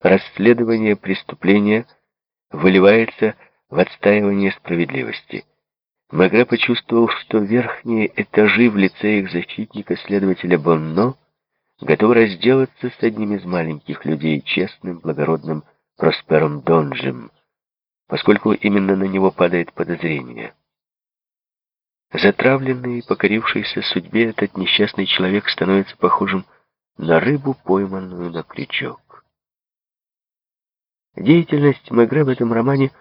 расследование преступления выливается в отстаивание справедливости. Магре почувствовал, что верхние этажи в лице их защитника, следователя Бонно, готовы разделаться с одним из маленьких людей, честным, благородным Проспером Донжем, поскольку именно на него падает подозрение. Затравленный и покорившийся судьбе, этот несчастный человек становится похожим на рыбу, пойманную на крючок. Деятельность Мегре в этом романе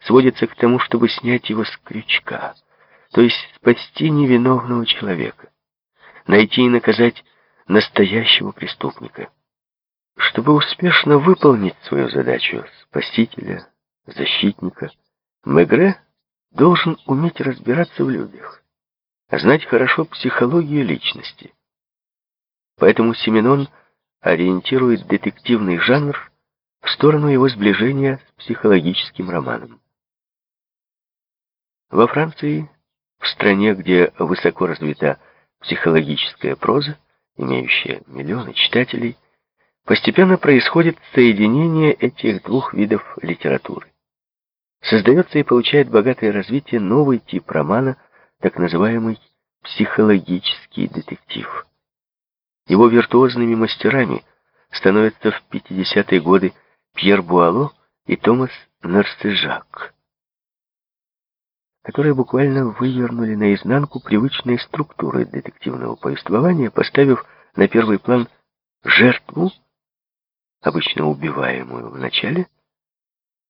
сводится к тому, чтобы снять его с крючка, то есть спасти невиновного человека, найти и наказать настоящего преступника. Чтобы успешно выполнить свою задачу спасителя, защитника, Мегре должен уметь разбираться в людях, знать хорошо психологию личности. Поэтому Семенон ориентирует детективный жанр в сторону его сближения с психологическим романом. Во Франции, в стране, где высоко развита психологическая проза, имеющая миллионы читателей, постепенно происходит соединение этих двух видов литературы. Создается и получает богатое развитие новый тип романа, так называемый психологический детектив. Его виртуозными мастерами становятся в 50-е годы Пьер Буало и Томас Нарсежак, которые буквально вывернули наизнанку привычные структуры детективного повествования, поставив на первый план жертву, обычно убиваемую в начале,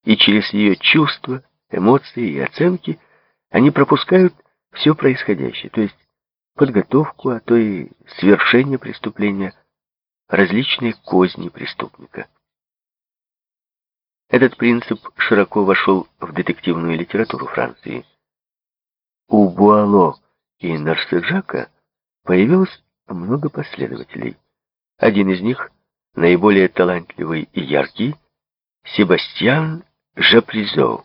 и через ее чувства, эмоции и оценки они пропускают все происходящее, то есть подготовку, а то и свершение преступления, различные козни преступника. Этот принцип широко вошел в детективную литературу Франции. У Буало и Нарседжака появилось много последователей. Один из них, наиболее талантливый и яркий, Себастьян Жапризо.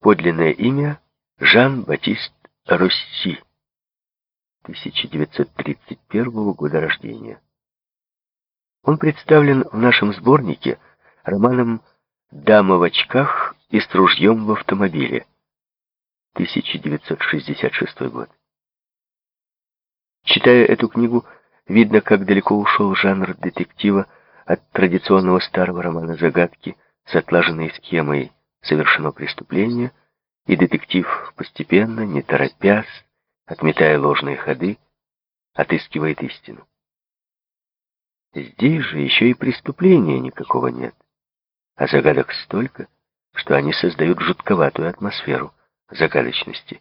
Подлинное имя Жан-Батист Росси. 1931 года рождения. Он представлен в нашем сборнике романом «Дама в очках и с ружьем в автомобиле» 1966 год. Читая эту книгу, видно, как далеко ушел жанр детектива от традиционного старого романа «Загадки» с отлаженной схемой совершено преступление, и детектив постепенно, не торопясь, отметая ложные ходы, отыскивает истину. Здесь же еще и преступления никакого нет, а загадок столько, что они создают жутковатую атмосферу загадочности.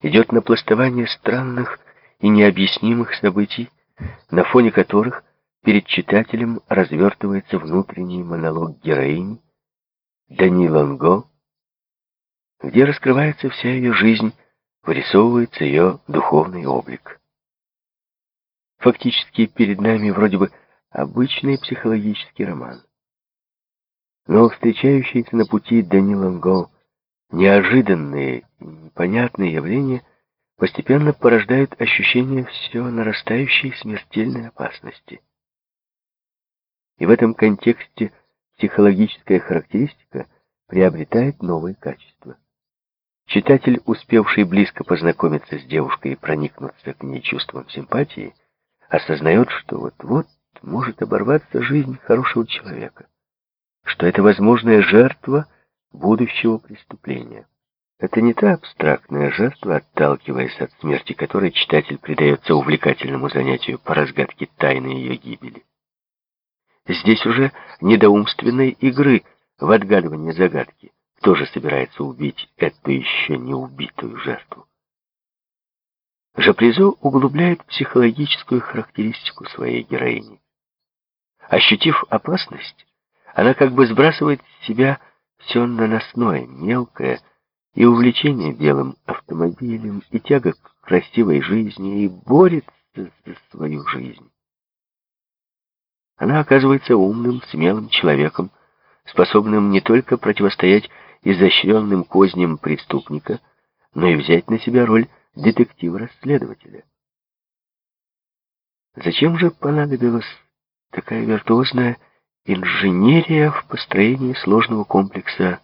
Идет напластование странных и необъяснимых событий, на фоне которых перед читателем развертывается внутренний монолог героини Дани Ланго, где раскрывается вся ее жизнь, вырисовывается ее духовный облик. Фактически перед нами вроде бы обычный психологический роман. Но встречающиеся на пути Дани Ланго неожиданные непонятные явления постепенно порождают ощущение все нарастающей смертельной опасности. И в этом контексте психологическая характеристика приобретает новые качества. Читатель, успевший близко познакомиться с девушкой и проникнуться к ней чувством симпатии, осознает, что вот-вот может оборваться жизнь хорошего человека, что это возможная жертва будущего преступления. Это не та абстрактная жертва, отталкиваясь от смерти которой читатель предается увлекательному занятию по разгадке тайны ее гибели. Здесь уже недоумственной игры в отгадывание загадки. Кто же собирается убить эту еще не убитую жертву? Жапризо углубляет психологическую характеристику своей героини. Ощутив опасность, она как бы сбрасывает с себя все наносное, мелкое, и увлечение белым автомобилем, и тяга к красивой жизни, и борется за свою жизнь. Она оказывается умным, смелым человеком, способным не только противостоять изощренным козням преступника, но и взять на себя роль детектива-расследователя. Зачем же понадобилась такая виртуозная инженерия в построении сложного комплекса